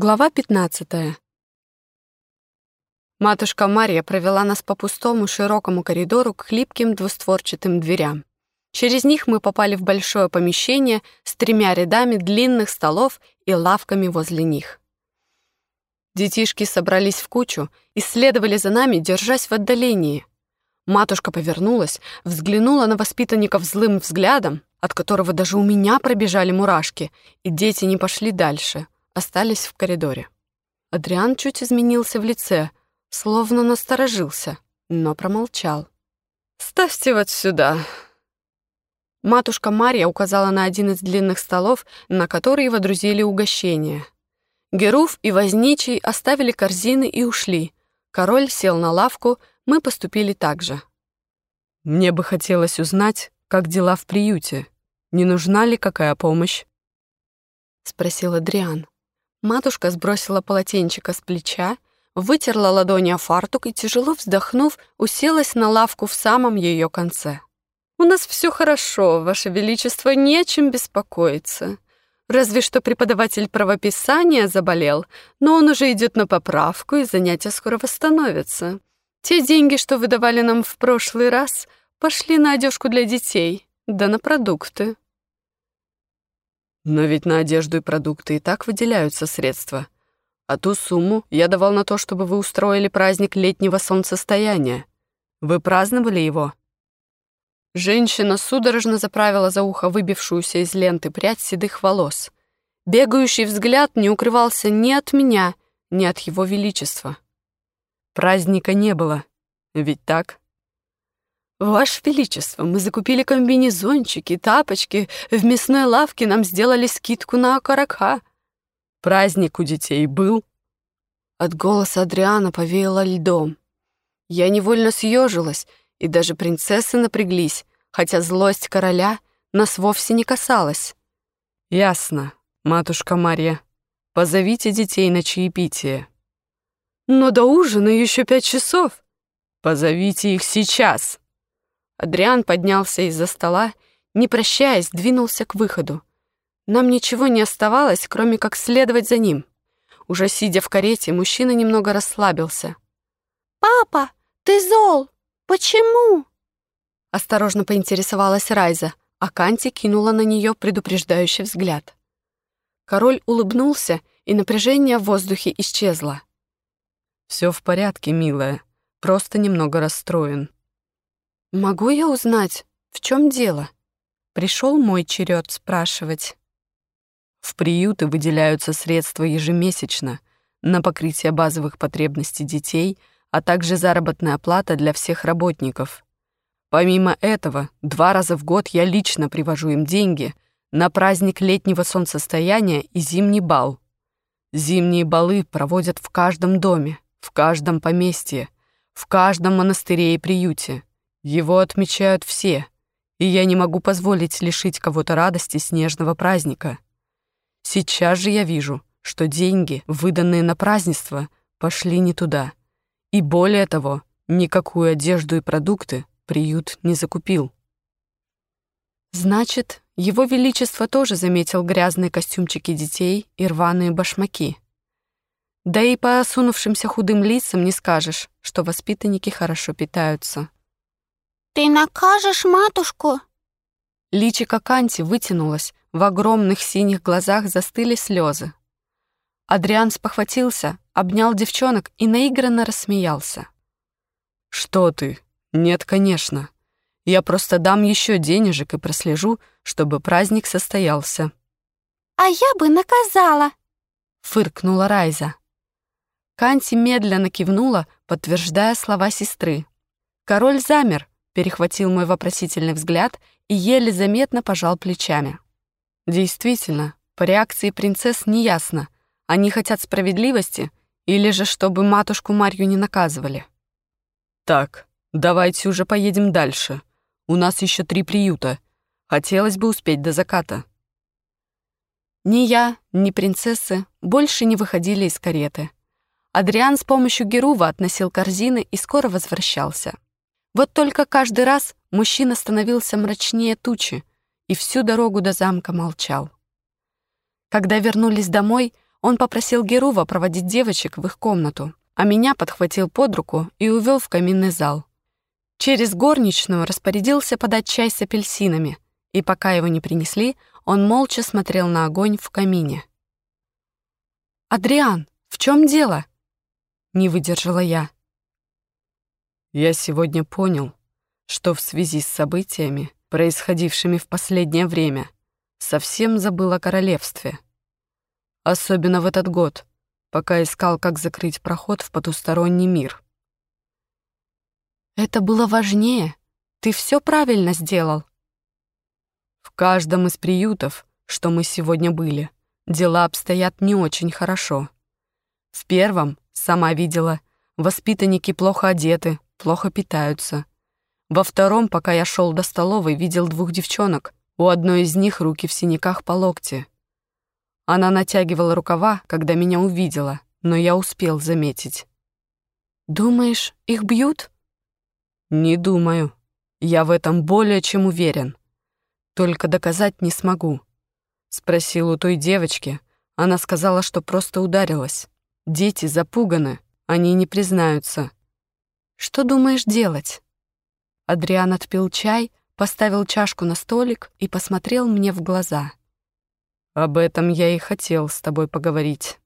Глава 15. Матушка Мария провела нас по пустому широкому коридору к хлипким двустворчатым дверям. Через них мы попали в большое помещение с тремя рядами длинных столов и лавками возле них. Детишки собрались в кучу и следовали за нами, держась в отдалении. Матушка повернулась, взглянула на воспитанников злым взглядом, от которого даже у меня пробежали мурашки, и дети не пошли дальше — остались в коридоре. Адриан чуть изменился в лице, словно насторожился, но промолчал. «Ставьте вот сюда». Матушка Мария указала на один из длинных столов, на который водрузили угощение. Геруф и Возничий оставили корзины и ушли. Король сел на лавку, мы поступили так же. «Мне бы хотелось узнать, как дела в приюте. Не нужна ли какая помощь?» — спросил Адриан. Матушка сбросила полотенчика с плеча, вытерла ладони о фартук и, тяжело вздохнув, уселась на лавку в самом ее конце. «У нас все хорошо, Ваше Величество, не о чем беспокоиться. Разве что преподаватель правописания заболел, но он уже идет на поправку, и занятия скоро восстановятся. Те деньги, что вы давали нам в прошлый раз, пошли на одежку для детей, да на продукты». Но ведь на одежду и продукты и так выделяются средства. А ту сумму я давал на то, чтобы вы устроили праздник летнего солнцестояния. Вы праздновали его?» Женщина судорожно заправила за ухо выбившуюся из ленты прядь седых волос. Бегающий взгляд не укрывался ни от меня, ни от его величества. Праздника не было, ведь так? «Ваше Величество, мы закупили комбинезончики, тапочки, в мясной лавке нам сделали скидку на окорока». «Праздник у детей был?» От голоса Адриана повеяло льдом. Я невольно съежилась, и даже принцессы напряглись, хотя злость короля нас вовсе не касалась. «Ясно, матушка Марья. Позовите детей на чаепитие». «Но до ужина еще пять часов». «Позовите их сейчас». Адриан поднялся из-за стола, не прощаясь, двинулся к выходу. Нам ничего не оставалось, кроме как следовать за ним. Уже сидя в карете, мужчина немного расслабился. «Папа, ты зол! Почему?» Осторожно поинтересовалась Райза, а Канти кинула на нее предупреждающий взгляд. Король улыбнулся, и напряжение в воздухе исчезло. «Все в порядке, милая, просто немного расстроен». «Могу я узнать, в чем дело?» Пришел мой черед спрашивать. В приюты выделяются средства ежемесячно на покрытие базовых потребностей детей, а также заработная плата для всех работников. Помимо этого, два раза в год я лично привожу им деньги на праздник летнего солнцестояния и зимний бал. Зимние балы проводят в каждом доме, в каждом поместье, в каждом монастыре и приюте. Его отмечают все, и я не могу позволить лишить кого-то радости снежного праздника. Сейчас же я вижу, что деньги, выданные на празднество, пошли не туда. И более того, никакую одежду и продукты приют не закупил. Значит, его Величество тоже заметил грязные костюмчики детей и рваные башмаки. Да и по осунувшимся худым лицам не скажешь, что воспитанники хорошо питаются. «Ты накажешь матушку?» Личико Канти вытянулось, в огромных синих глазах застыли слезы. Адриан спохватился, обнял девчонок и наигранно рассмеялся. «Что ты? Нет, конечно. Я просто дам еще денежек и прослежу, чтобы праздник состоялся». «А я бы наказала», — фыркнула Райза. Канти медленно кивнула, подтверждая слова сестры. Король замер, перехватил мой вопросительный взгляд и еле заметно пожал плечами. Действительно, по реакции принцесс неясно, они хотят справедливости или же чтобы матушку Марью не наказывали. «Так, давайте уже поедем дальше. У нас еще три приюта. Хотелось бы успеть до заката». Ни я, ни принцессы больше не выходили из кареты. Адриан с помощью Герува относил корзины и скоро возвращался. Вот только каждый раз мужчина становился мрачнее тучи и всю дорогу до замка молчал. Когда вернулись домой, Он попросил Герува проводить девочек в их комнату, а меня подхватил под руку и увел в каминный зал. Через горничную распорядился подать чай с апельсинами, и пока его не принесли, он молча смотрел на огонь в камине. «Адриан, в чем дело?» — не выдержала я. Я сегодня понял, что в связи с событиями, происходившими в последнее время, совсем забыл о королевстве. Особенно в этот год, пока искал, как закрыть проход в потусторонний мир. Это было важнее. Ты все правильно сделал. В каждом из приютов, что мы сегодня были, дела обстоят не очень хорошо. В первом, сама видела, воспитанники плохо одеты, плохо питаются. Во втором, пока я шел до столовой, видел двух девчонок. У одной из них руки в синяках по локте. Она натягивала рукава, когда меня увидела, но я успел заметить. «Думаешь, их бьют?» Не думаю. Я в этом более чем уверен. Только доказать не смогу. Спросил у той девочки. Она сказала, что просто ударилась. Дети запуганы, они не признаются. Что думаешь делать? Адриан отпил чай, поставил чашку на столик и посмотрел мне в глаза. Об этом я и хотел с тобой поговорить.